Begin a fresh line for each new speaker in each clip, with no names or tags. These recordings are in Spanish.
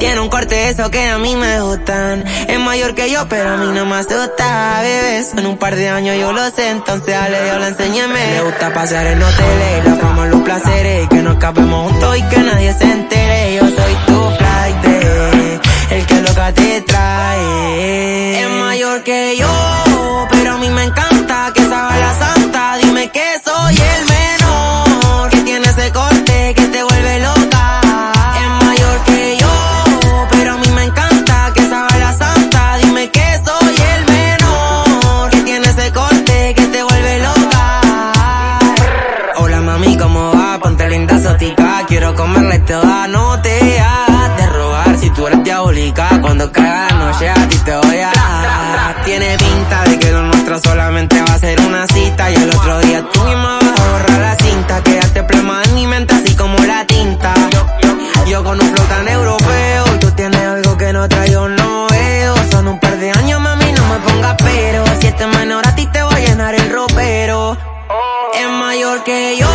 Tiene un corte eso que a mí me gustan. Es mayor que yo, pero a mí no me asusta, bebé. En un par de años yo lo sé, entonces dale, yo lo enséñeme. Me gusta pasear en hoteles, la fama, los placeres. Que nos escapemos juntos con un flow tan europeo y tú tienes algo que no traigo, no veo. Son un par de años, mami, no me pongas pero. Si este menor a ti te voy a llenar el ropero. Es mayor que yo,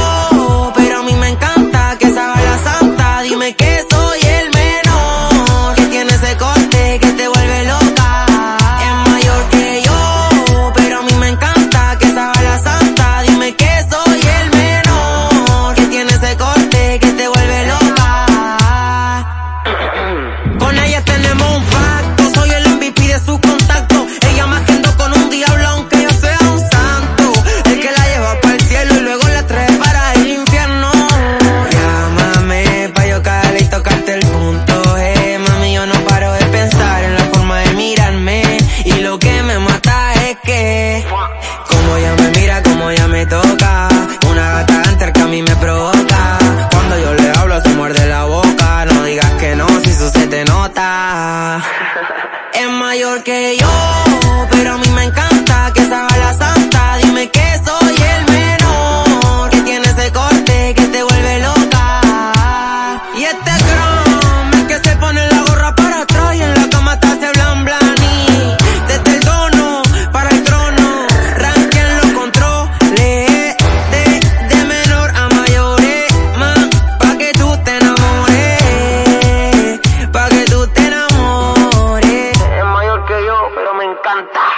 una gata enter que a mí me provoca. Cuando yo le hablo se muerde la boca, no digas que no si eso se te nota. Es mayor que yo, pero a mí me encanta que se haga la santa, dime que soy. cantar.